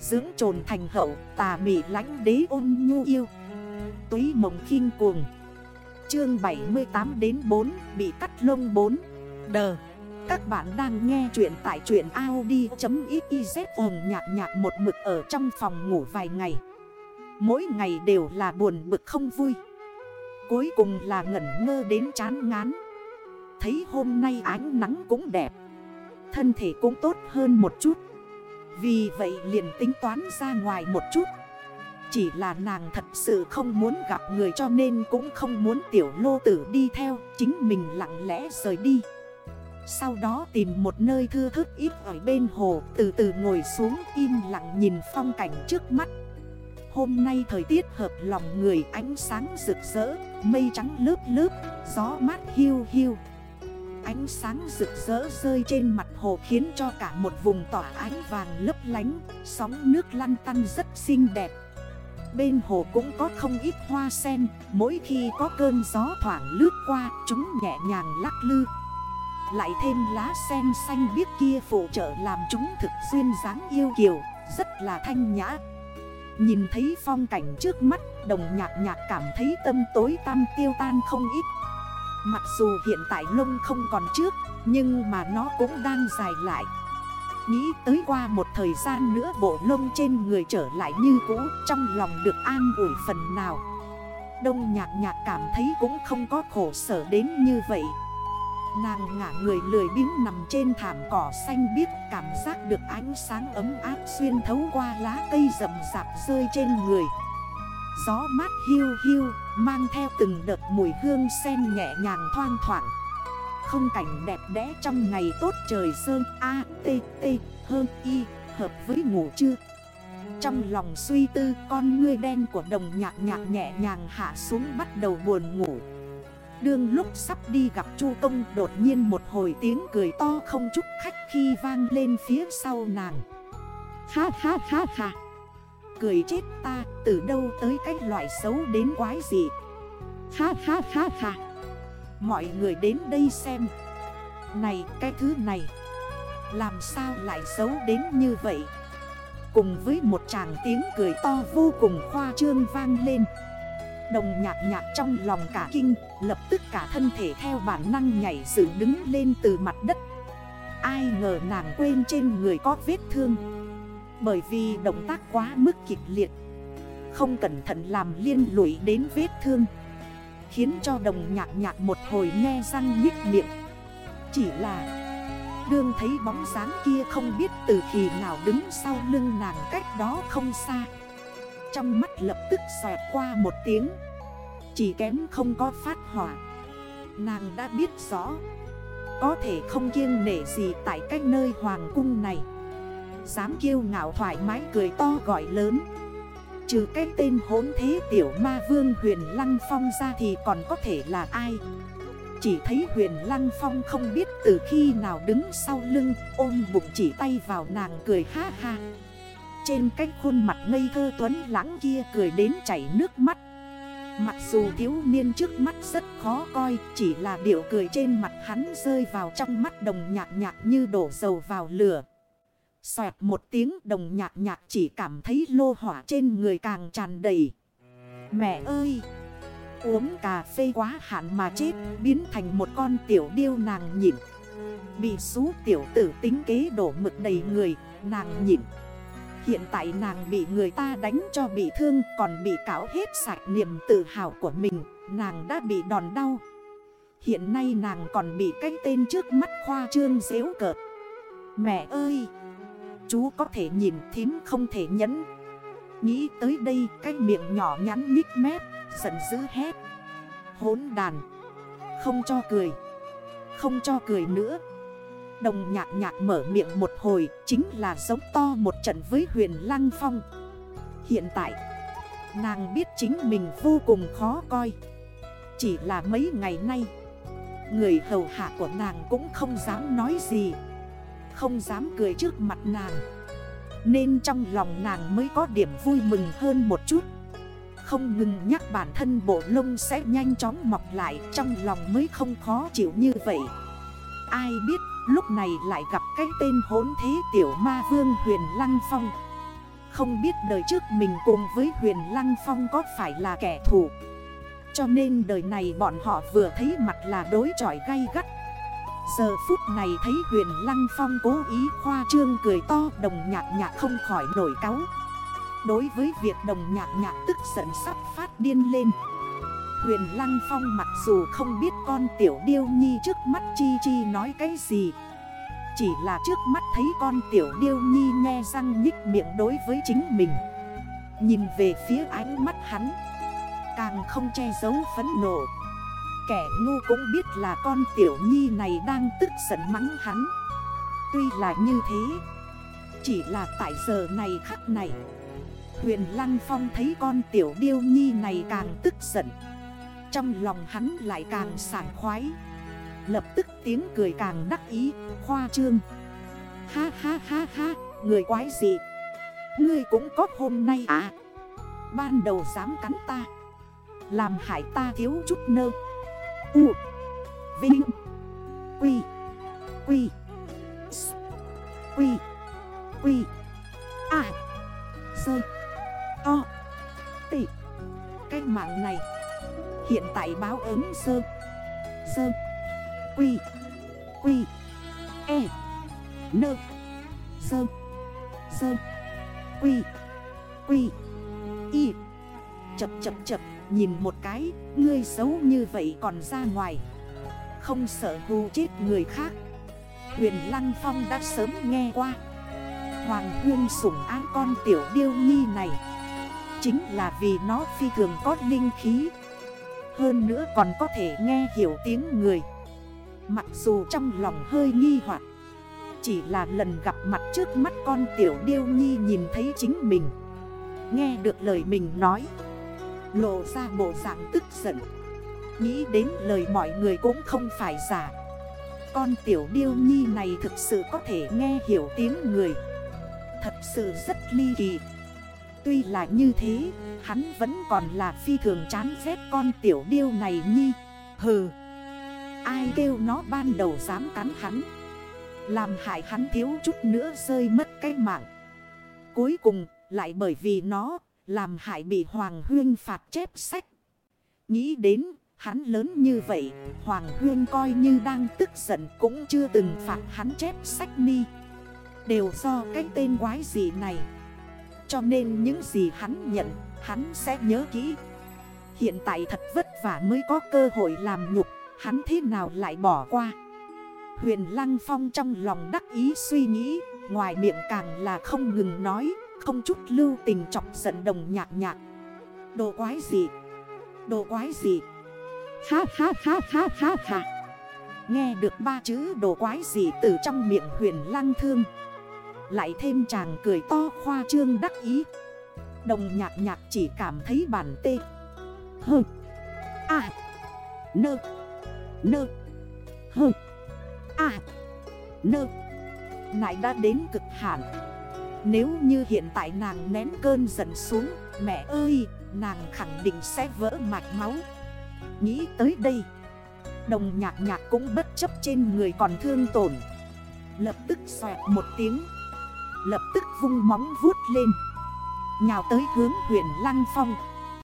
Dưỡng trồn thành hậu, tà mị lánh đế ôn nhu yêu. Túy mộng khinh cuồng. Chương 78 đến 4 bị cắt lông 4 Đờ Các bạn đang nghe chuyện tại chuyện Audi.xyz ồn nhạc nhạc một mực ở trong phòng ngủ vài ngày. Mỗi ngày đều là buồn bực không vui. Cuối cùng là ngẩn ngơ đến chán ngán. Thấy hôm nay ánh nắng cũng đẹp. Thân thể cũng tốt hơn một chút. Vì vậy liền tính toán ra ngoài một chút. Chỉ là nàng thật sự không muốn gặp người cho nên cũng không muốn tiểu lô tử đi theo Chính mình lặng lẽ rời đi. Sau đó tìm một nơi thư thức ít ở bên hồ Từ từ ngồi xuống im lặng nhìn phong cảnh trước mắt. Hôm nay thời tiết hợp lòng người ánh sáng rực rỡ Mây trắng lớp lớp, gió mát hiu hiu. Ánh sáng rực rỡ rơi trên mặt hồ khiến cho cả một vùng tỏa ánh vàng lấp lánh, Sóng nước lăn tăn rất xinh đẹp. Bên hồ cũng có không ít hoa sen, Mỗi khi có cơn gió thoảng lướt qua, Chúng nhẹ nhàng lắc lư. Lại thêm lá sen xanh biếc kia phụ trợ làm chúng thực duyên dáng yêu kiều, Rất là thanh nhã. Nhìn thấy phong cảnh trước mắt, Đồng nhạc nhạc cảm thấy tâm tối tăm tiêu tan không ít. Mặc dù hiện tại lông không còn trước, Nhưng mà nó cũng đang dài lại. Nghĩ tới qua một thời gian nữa bộ lông trên người trở lại như cũ, Trong lòng được an ủi phần nào. Đông nhạc nhạc cảm thấy cũng không có khổ sở đến như vậy. Nàng ngả người lười biếng nằm trên thảm cỏ xanh biếc, Cảm giác được ánh sáng ấm áp xuyên thấu qua lá cây rậm rạp rơi trên người. Gió mát hiu hiu Mang theo từng đợt mùi hương sen nhẹ nhàng thoang thoảng. Không cảnh đẹp đẽ trong ngày tốt trời sơn A, T, T, hơn Y Hợp với ngủ chưa Trong lòng suy tư con ngươi đen của đồng nhạc nhạc nhẹ nhàng hạ xuống bắt đầu buồn ngủ. Đương lúc sắp đi gặp Chu Công đột nhiên một hồi tiếng cười to không chút khách khi vang lên phía sau nàng. Ha ha ha ha. Cười chết ta, từ đâu tới cái loại xấu đến quái gì Ha ha ha ha. Mọi người đến đây xem. Này, cái thứ này, Làm sao lại xấu đến như vậy? Cùng với một chàng tiếng cười to vô cùng khoa trương vang lên. Đồng nhạc nhạc trong lòng cả kinh, Lập tức cả thân thể theo bản năng nhảy dựng đứng lên từ mặt đất. Ai ngờ nàng quên trên người có vết thương. Bởi vì động tác quá mức kịch liệt. Không cẩn thận làm liên lụy đến vết thương. Khiến cho đồng nhạc nhạc một hồi nghe răng nhích miệng. Chỉ là, Đương thấy bóng dáng kia không biết từ khi nào đứng sau lưng nàng cách đó không xa. Trong mắt lập tức xoẹt qua một tiếng. Chỉ kém không có phát hỏa. Nàng đã biết rõ. Có thể không kiêng nể gì tại cách nơi hoàng cung này. Dám kiêu ngạo thoải mái cười to gọi lớn. Trừ cái tên hốn thế tiểu ma vương huyền Lăng Phong ra thì còn có thể là ai? Chỉ thấy huyền Lăng Phong không biết từ khi nào đứng sau lưng, Ôm bụng chỉ tay vào nàng cười ha ha. Trên cái khuôn mặt ngây thơ tuấn lãng kia cười đến chảy nước mắt. Mặc dù thiếu niên trước mắt rất khó coi, Chỉ là điệu cười trên mặt hắn rơi vào trong mắt đồng nhạc nhạc như đổ dầu vào lửa. Xoẹt một tiếng đồng nhạc nhạc chỉ cảm thấy lô hỏa trên người càng tràn đầy. Mẹ ơi! Uống cà phê quá hạn mà chết biến thành một con tiểu điêu nàng nhịn. Bị xú tiểu tử tính kế đổ mực đầy người, nàng nhịn. Hiện tại nàng bị người ta đánh cho bị thương còn bị cáo hết sạch niềm tự hào của mình, nàng đã bị đòn đau. Hiện nay nàng còn bị cái tên trước mắt khoa trương dễu cợt. Mẹ ơi! Chú có thể nhìn thím không thể nhẫn Nghĩ tới đây, cái miệng nhỏ nhắn nhích mép, Giận dữ hét. Hốn đàn. Không cho cười. Không cho cười nữa. Đồng nhạc nhạc mở miệng một hồi, Chính là giống to một trận với huyền Lăng Phong. Hiện tại, Nàng biết chính mình vô cùng khó coi. Chỉ là mấy ngày nay, Người hầu hạ của nàng cũng không dám nói gì không dám cười trước mặt nàng. Nên trong lòng nàng mới có điểm vui mừng hơn một chút. Không ngừng nhắc bản thân bộ lông sẽ nhanh chóng mọc lại, Trong lòng mới không khó chịu như vậy. Ai biết, lúc này lại gặp cái tên hốn thế tiểu ma vương huyền lăng phong. Không biết đời trước mình cùng với huyền Lăng Phong có phải là kẻ thù. Cho nên đời này bọn họ vừa thấy mặt là đối chọi gay gắt Giờ phút này thấy huyền Lăng Phong cố ý khoa trương cười to, Đồng nhạc nhạc không khỏi nổi cáu. Đối với việc đồng nhạc nhạc tức giận sắp phát điên lên, Huyền Lăng Phong mặc dù không biết con tiểu điêu nhi trước mắt chi chi nói cái gì, Chỉ là trước mắt thấy con tiểu điêu nhi nghe răng nhích miệng đối với chính mình. Nhìn về phía ánh mắt hắn, Càng không che giấu phấn nộ. Kẻ ngu cũng biết là con tiểu nhi này đang tức giận mắng hắn. Tuy là như thế Chỉ là tại giờ này khắc này Huyền Lăng Phong thấy con tiểu điêu nhi này càng tức giận. Trong lòng hắn lại càng sảng khoái. Lập tức tiếng cười càng đắc ý, khoa trương. Ha ha ha ha, người quái gì? Ngươi cũng có hôm nay à? Ban đầu dám cắn ta Làm hại ta thiếu chút nơ. U, Vinh, Quy Quy, S, Quy Quy, A Sơ To Tị Cái mạng này Hiện tại báo ứng sơ Sơ Quy Quy E Nơ Sơ Sơ Quy Quy Y Chập chập chập. Nhìn một cái, Ngươi xấu như vậy còn ra ngoài. Không sợ hù chết người khác. Huyền Lăng Phong đã sớm nghe qua. Hoàng Huyên sủng ái con tiểu điêu nhi này. Chính là vì nó phi thường có linh khí. Hơn nữa còn có thể nghe hiểu tiếng người. Mặc dù trong lòng hơi nghi hoặc, Chỉ là lần gặp mặt trước mắt con tiểu điêu nhi nhìn thấy chính mình. Nghe được lời mình nói Lộ ra bộ dạng tức giận. Nghĩ đến lời mọi người cũng không phải giả. Con tiểu điêu nhi này thực sự có thể nghe hiểu tiếng người. Thật sự rất ly kỳ. Tuy là như thế, Hắn vẫn còn là phi thường chán ghét con tiểu điêu này nhi. Hừ. Ai kêu nó ban đầu dám cắn hắn. Làm hại hắn thiếu chút nữa rơi mất cái mạng. Cuối cùng, lại bởi vì nó làm hại bị Hoàng Huyên phạt chép sách. Nghĩ đến, hắn lớn như vậy, Hoàng Huyên coi như đang tức giận Cũng chưa từng phạt hắn chép sách ni. Đều do cái tên quái gì này. Cho nên những gì hắn nhận, Hắn sẽ nhớ kỹ. Hiện tại thật vất vả mới có cơ hội làm nhục, Hắn thế nào lại bỏ qua? Huyền Lăng Phong trong lòng đắc ý suy nghĩ, Ngoài miệng càng là không ngừng nói. Không chút lưu tình chọc giận đồng nhạc nhạc. Đồ quái gì? Đồ quái gì? Ha ha ha ha ha ha. Nghe được ba chữ đồ quái gì từ trong miệng huyền lăng thương. Lại thêm chàng cười to khoa trương đắc ý. Đồng nhạc nhạc chỉ cảm thấy bản tê. Hơ À Nơ. Nơ. Hơ À Nơ. Nại đã đến cực hạn. Nếu như hiện tại nàng nén cơn giận xuống, Mẹ ơi, Nàng khẳng định sẽ vỡ mạch máu. Nghĩ tới đây, Đồng nhạc nhạc cũng bất chấp trên người còn thương tổn. Lập tức xoẹt một tiếng, Lập tức vung móng vuốt lên, Nhào tới hướng huyện Lăng Phong.